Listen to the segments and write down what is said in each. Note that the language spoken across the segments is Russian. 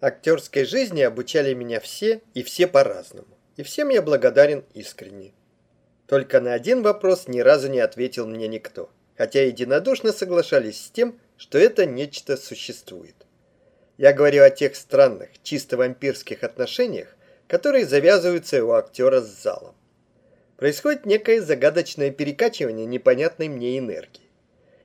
Актерской жизни обучали меня все и все по-разному. И всем я благодарен искренне. Только на один вопрос ни разу не ответил мне никто, хотя единодушно соглашались с тем, что это нечто существует. Я говорю о тех странных, чисто вампирских отношениях, которые завязываются у актера с залом. Происходит некое загадочное перекачивание непонятной мне энергии.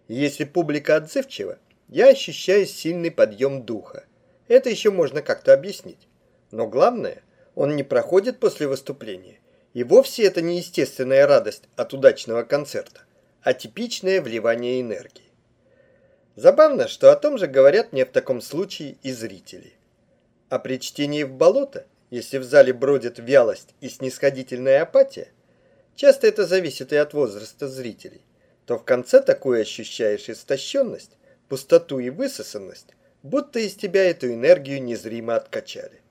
Если публика отзывчива, я ощущаю сильный подъем духа. Это еще можно как-то объяснить. Но главное, он не проходит после выступления. И вовсе это не естественная радость от удачного концерта, а типичное вливание энергии. Забавно, что о том же говорят мне в таком случае и зрители. А при чтении в болото, если в зале бродит вялость и снисходительная апатия, часто это зависит и от возраста зрителей, то в конце такую ощущаешь истощенность, пустоту и высосанность, будто из тебя эту энергию незримо откачали.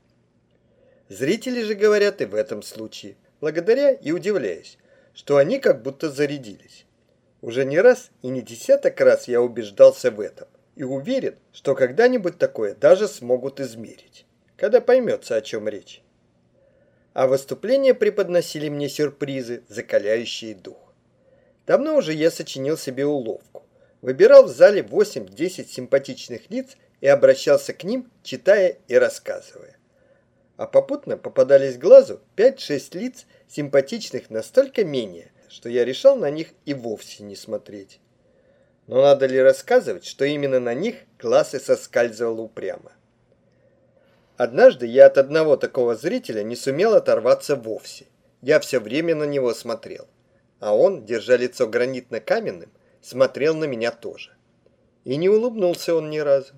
Зрители же говорят и в этом случае, благодаря и удивляясь, что они как будто зарядились. Уже не раз и не десяток раз я убеждался в этом и уверен, что когда-нибудь такое даже смогут измерить, когда поймется, о чем речь. А выступления преподносили мне сюрпризы, закаляющие дух. Давно уже я сочинил себе уловку. Выбирал в зале 8-10 симпатичных лиц и обращался к ним, читая и рассказывая. А попутно попадались глазу 5-6 лиц, симпатичных настолько менее, что я решал на них и вовсе не смотреть. Но надо ли рассказывать, что именно на них глаз и соскальзывал упрямо? Однажды я от одного такого зрителя не сумел оторваться вовсе. Я все время на него смотрел. А он, держа лицо гранитно-каменным, смотрел на меня тоже. И не улыбнулся он ни разу.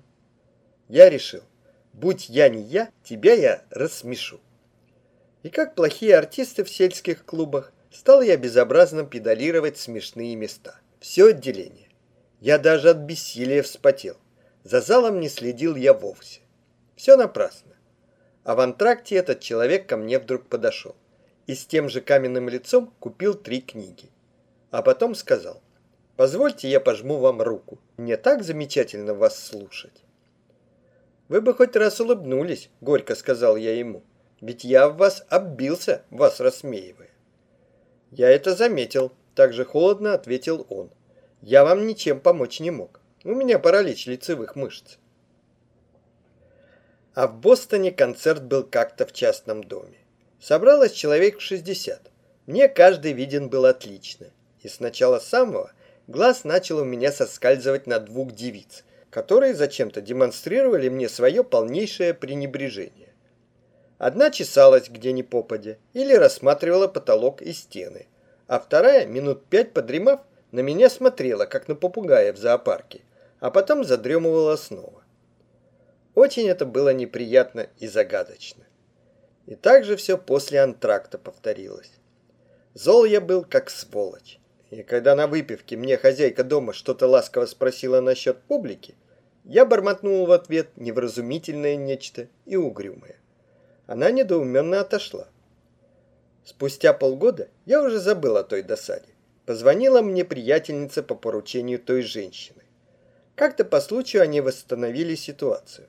Я решил, будь я не я, тебя я рассмешу. И как плохие артисты в сельских клубах, стал я безобразно педалировать смешные места. Все отделение. Я даже от бессилия вспотел. За залом не следил я вовсе. Все напрасно. А в антракте этот человек ко мне вдруг подошел и с тем же каменным лицом купил три книги. А потом сказал, Позвольте, я пожму вам руку. Мне так замечательно вас слушать. Вы бы хоть раз улыбнулись, горько сказал я ему. Ведь я в вас оббился, вас рассмеивая. Я это заметил, так же холодно ответил он. Я вам ничем помочь не мог. У меня паралич лицевых мышц. А в Бостоне концерт был как-то в частном доме. Собралось человек 60. Мне каждый виден был отлично. И с начала самого глаз начал у меня соскальзывать на двух девиц, которые зачем-то демонстрировали мне свое полнейшее пренебрежение. Одна чесалась где ни попадя или рассматривала потолок и стены, а вторая, минут пять подремав, на меня смотрела, как на попугая в зоопарке, а потом задремывала снова. Очень это было неприятно и загадочно. И так же все после антракта повторилось. Зол я был, как сволочь. И когда на выпивке мне хозяйка дома что-то ласково спросила насчет публики, я бормотнул в ответ невразумительное нечто и угрюмое. Она недоуменно отошла. Спустя полгода я уже забыл о той досаде. Позвонила мне приятельница по поручению той женщины. Как-то по случаю они восстановили ситуацию.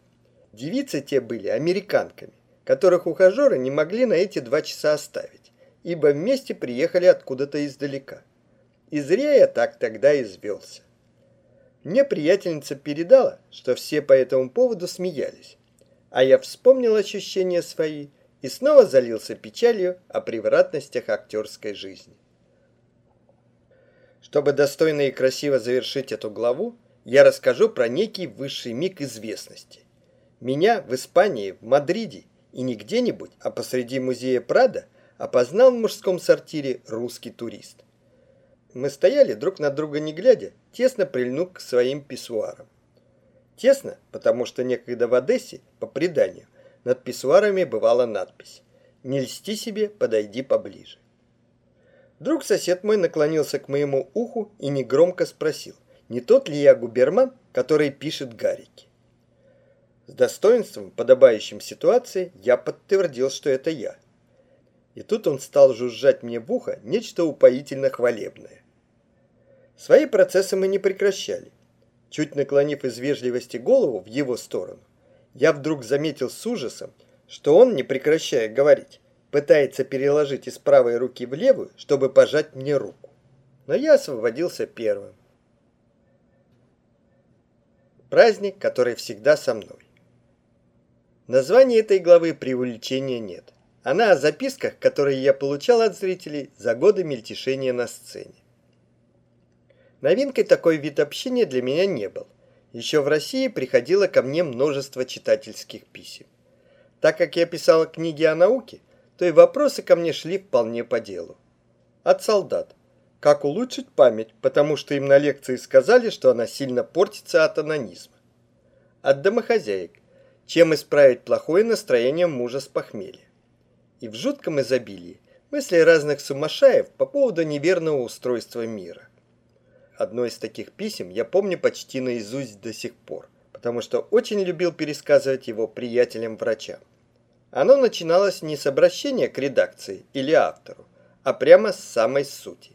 Девицы те были американками, которых ухажеры не могли на эти два часа оставить, ибо вместе приехали откуда-то издалека. И зря я так тогда извелся. Мне приятельница передала, что все по этому поводу смеялись, а я вспомнил ощущения свои и снова залился печалью о превратностях актерской жизни. Чтобы достойно и красиво завершить эту главу, я расскажу про некий высший миг известности. Меня в Испании, в Мадриде и не где-нибудь, а посреди музея Прада опознал в мужском сортире русский турист. Мы стояли друг на друга не глядя, тесно прильнув к своим писсуарам. Тесно, потому что некогда в Одессе, по преданию, над писсуарами бывала надпись «Не льсти себе, подойди поближе». Вдруг сосед мой наклонился к моему уху и негромко спросил, не тот ли я губерман, который пишет гарики. С достоинством, подобающим ситуации, я подтвердил, что это я – и тут он стал жужжать мне в ухо нечто упоительно хвалебное. Свои процессы мы не прекращали. Чуть наклонив из вежливости голову в его сторону, Я вдруг заметил с ужасом, что он, не прекращая говорить, пытается переложить из правой руки в левую, чтобы пожать мне руку. Но я освободился первым. Праздник, который всегда со мной. Название этой главы преувеличения нет. Она о записках, которые я получал от зрителей за годы мельтешения на сцене. Новинкой такой вид общения для меня не был. Еще в России приходило ко мне множество читательских писем. Так как я писал книги о науке, то и вопросы ко мне шли вполне по делу. От солдат. Как улучшить память, потому что им на лекции сказали, что она сильно портится от анонизма. От домохозяек. Чем исправить плохое настроение мужа с похмелья. И в жутком изобилии мысли разных сумасшаев по поводу неверного устройства мира. Одно из таких писем я помню почти наизусть до сих пор, потому что очень любил пересказывать его приятелям-врачам. Оно начиналось не с обращения к редакции или автору, а прямо с самой сути.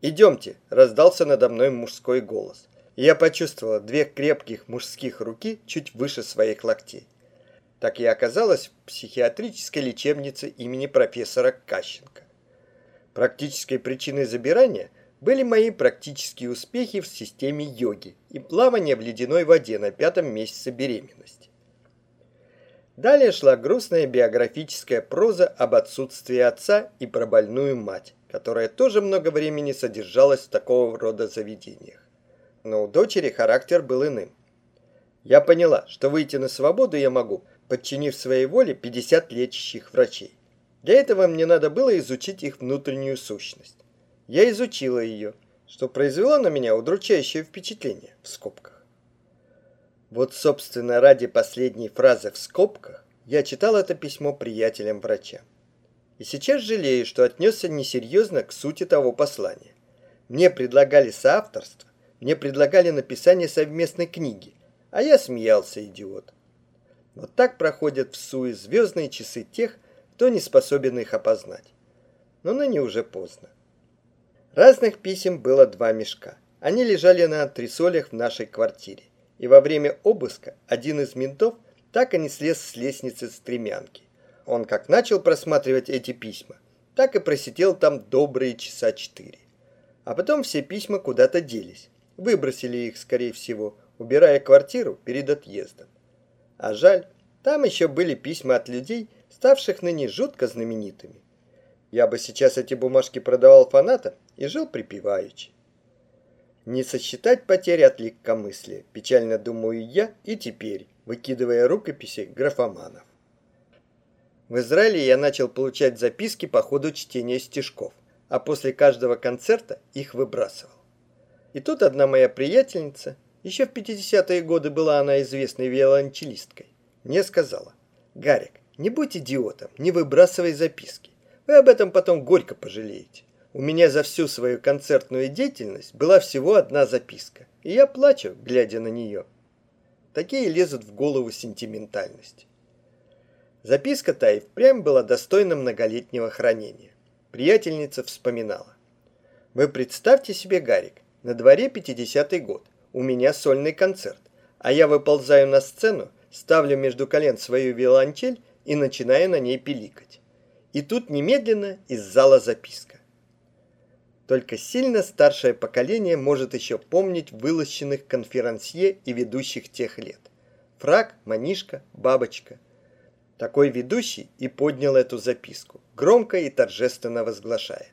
«Идемте!» – раздался надо мной мужской голос. И я почувствовала две крепких мужских руки чуть выше своих локтей. Так я оказалась в психиатрической лечебнице имени профессора Кащенко. Практической причиной забирания были мои практические успехи в системе йоги и плавание в ледяной воде на пятом месяце беременности. Далее шла грустная биографическая проза об отсутствии отца и про больную мать, которая тоже много времени содержалась в такого рода заведениях. Но у дочери характер был иным. Я поняла, что выйти на свободу я могу, подчинив своей воле 50 лечащих врачей. Для этого мне надо было изучить их внутреннюю сущность. Я изучила ее, что произвело на меня удручающее впечатление в скобках. Вот, собственно, ради последней фразы в скобках я читал это письмо приятелям врача. И сейчас жалею, что отнесся несерьезно к сути того послания. Мне предлагали соавторство, мне предлагали написание совместной книги, а я смеялся, идиот. Вот так проходят в суе звездные часы тех, кто не способен их опознать. Но ныне уже поздно. Разных писем было два мешка. Они лежали на антресолях в нашей квартире и во время обыска один из ментов так и не слез с лестницы стремянки. Он как начал просматривать эти письма, так и просидел там добрые часа четыре. А потом все письма куда-то делись. Выбросили их, скорее всего, убирая квартиру перед отъездом. А жаль, там еще были письма от людей, ставших ныне жутко знаменитыми. Я бы сейчас эти бумажки продавал фанатам и жил припеваючи. Не сосчитать потери от легкомыслия, печально думаю я и теперь, выкидывая рукописи графоманов. В Израиле я начал получать записки по ходу чтения стишков, а после каждого концерта их выбрасывал. И тут одна моя приятельница, еще в 50-е годы была она известной виолончелисткой, мне сказала, «Гарик, не будь идиотом, не выбрасывай записки. Вы об этом потом горько пожалеете. У меня за всю свою концертную деятельность была всего одна записка, и я плачу, глядя на нее. Такие лезут в голову сентиментальность. Записка та и впрямь была достойна многолетнего хранения. Приятельница вспоминала. Вы представьте себе, Гарик, на дворе 50-й год, у меня сольный концерт, а я выползаю на сцену, ставлю между колен свою виолончель и начинаю на ней пиликать. И тут немедленно из зала записка. Только сильно старшее поколение может еще помнить вылощенных конферансье и ведущих тех лет. Фраг, манишка, бабочка. Такой ведущий и поднял эту записку, громко и торжественно возглашая.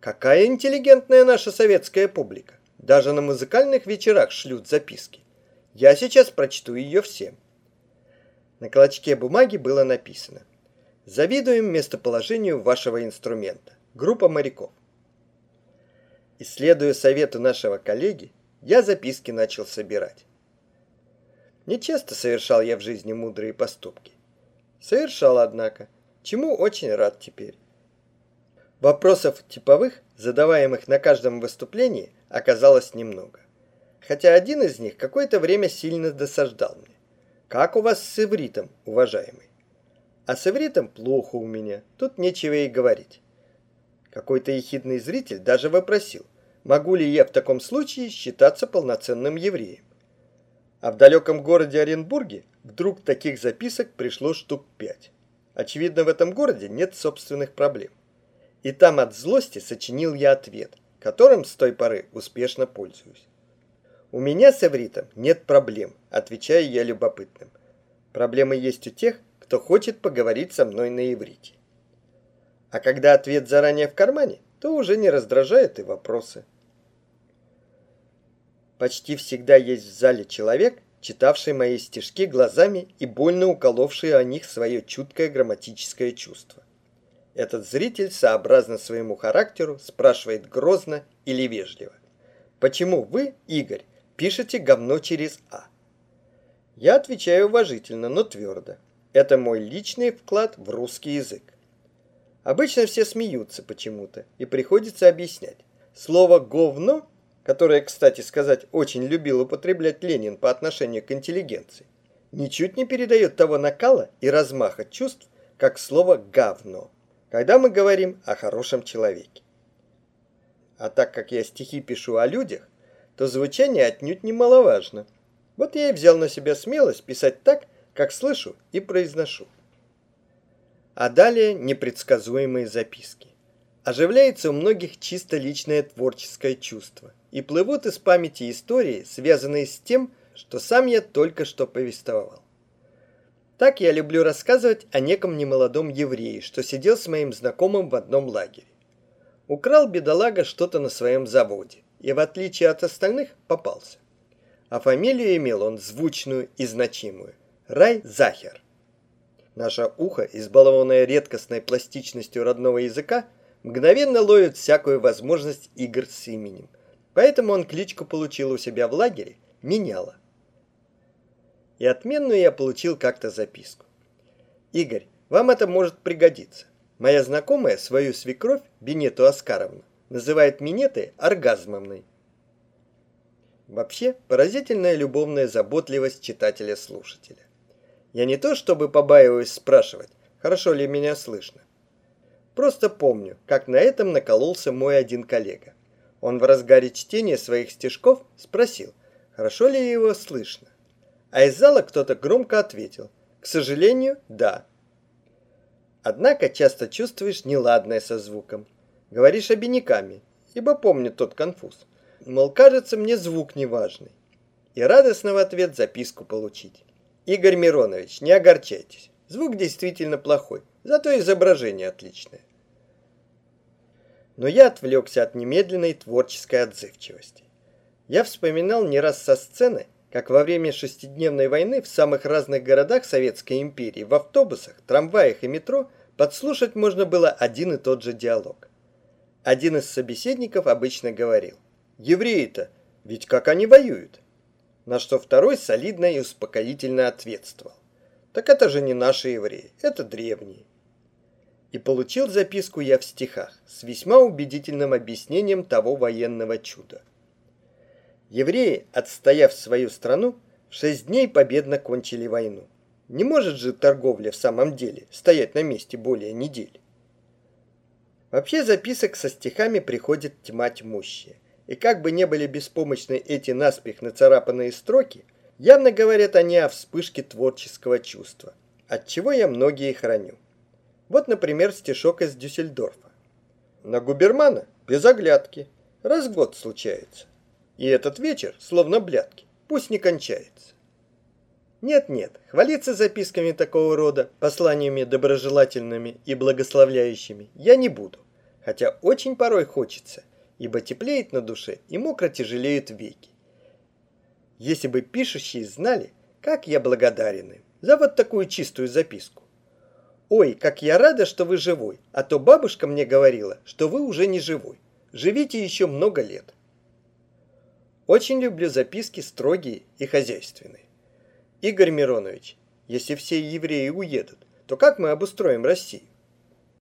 Какая интеллигентная наша советская публика. Даже на музыкальных вечерах шлют записки. Я сейчас прочту ее всем. На клочке бумаги было написано. Завидуем местоположению вашего инструмента. Группа моряков. Исследуя совету нашего коллеги, я записки начал собирать. Не часто совершал я в жизни мудрые поступки. Совершал, однако, чему очень рад теперь. Вопросов типовых, задаваемых на каждом выступлении, оказалось немного. Хотя один из них какое-то время сильно досаждал мне. Как у вас с ивритом, уважаемый? А с ивритом плохо у меня, тут нечего и говорить. Какой-то ехидный зритель даже вопросил, могу ли я в таком случае считаться полноценным евреем. А в далеком городе Оренбурге Вдруг таких записок пришло штук пять. Очевидно, в этом городе нет собственных проблем. И там от злости сочинил я ответ, которым с той поры успешно пользуюсь. У меня с ивритом нет проблем, отвечаю я любопытным. Проблемы есть у тех, кто хочет поговорить со мной на иврите. А когда ответ заранее в кармане, то уже не раздражает и вопросы. Почти всегда есть в зале человек, читавший мои стишки глазами и больно уколовший о них свое чуткое грамматическое чувство. Этот зритель, сообразно своему характеру, спрашивает грозно или вежливо. Почему вы, Игорь, пишете говно через «а»? Я отвечаю уважительно, но твердо. Это мой личный вклад в русский язык. Обычно все смеются почему-то, и приходится объяснять. Слово «говно», которое, кстати сказать, очень любил употреблять Ленин по отношению к интеллигенции, ничуть не передает того накала и размаха чувств, как слово «говно», когда мы говорим о хорошем человеке. А так как я стихи пишу о людях, то звучание отнюдь немаловажно. Вот я и взял на себя смелость писать так, как слышу и произношу. А далее непредсказуемые записки. Оживляется у многих чисто личное творческое чувство, и плывут из памяти истории, связанные с тем, что сам я только что повествовал. Так я люблю рассказывать о неком немолодом еврее, что сидел с моим знакомым в одном лагере. Украл бедолага что-то на своем заводе, и в отличие от остальных попался. А фамилию имел он звучную и значимую – Рай Захер. Наше ухо, избалованное редкостной пластичностью родного языка, мгновенно ловит всякую возможность игр с именем. Поэтому он кличку получил у себя в лагере «Меняла». И отменную я получил как-то записку. «Игорь, вам это может пригодиться. Моя знакомая свою свекровь, Бенету Оскаровну, называет минеты оргазмовной. Вообще, поразительная любовная заботливость читателя-слушателя. Я не то чтобы побаиваюсь спрашивать, хорошо ли меня слышно. Просто помню, как на этом накололся мой один коллега. Он в разгаре чтения своих стишков спросил, хорошо ли его слышно. А из зала кто-то громко ответил, к сожалению, да. Однако часто чувствуешь неладное со звуком. Говоришь обиняками, ибо помню тот конфуз. Мол, кажется мне звук неважный. И радостно в ответ записку получить. Игорь Миронович, не огорчайтесь. Звук действительно плохой, зато изображение отличное. Но я отвлекся от немедленной творческой отзывчивости. Я вспоминал не раз со сцены, как во время шестидневной войны в самых разных городах Советской империи в автобусах, трамваях и метро подслушать можно было один и тот же диалог. Один из собеседников обычно говорил, «Евреи-то, ведь как они воюют?» на что второй солидно и успокоительно ответствовал. Так это же не наши евреи, это древние. И получил записку я в стихах с весьма убедительным объяснением того военного чуда. Евреи, отстояв свою страну, шесть дней победно кончили войну. Не может же торговля в самом деле стоять на месте более недели. Вообще записок со стихами приходит тьма тьмущая – и как бы не были беспомощны эти наспех нацарапанные строки, явно говорят они о вспышке творческого чувства, от чего я многие храню. Вот, например, стишок из Дюссельдорфа. На губермана без оглядки, раз в год случается. И этот вечер, словно блядки, пусть не кончается. Нет-нет, хвалиться записками такого рода, посланиями доброжелательными и благословляющими я не буду, хотя очень порой хочется – ибо теплеет на душе и мокро тяжелеют веки. Если бы пишущие знали, как я благодарен им за вот такую чистую записку. Ой, как я рада, что вы живой, а то бабушка мне говорила, что вы уже не живой. Живите еще много лет. Очень люблю записки строгие и хозяйственные. Игорь Миронович, если все евреи уедут, то как мы обустроим Россию?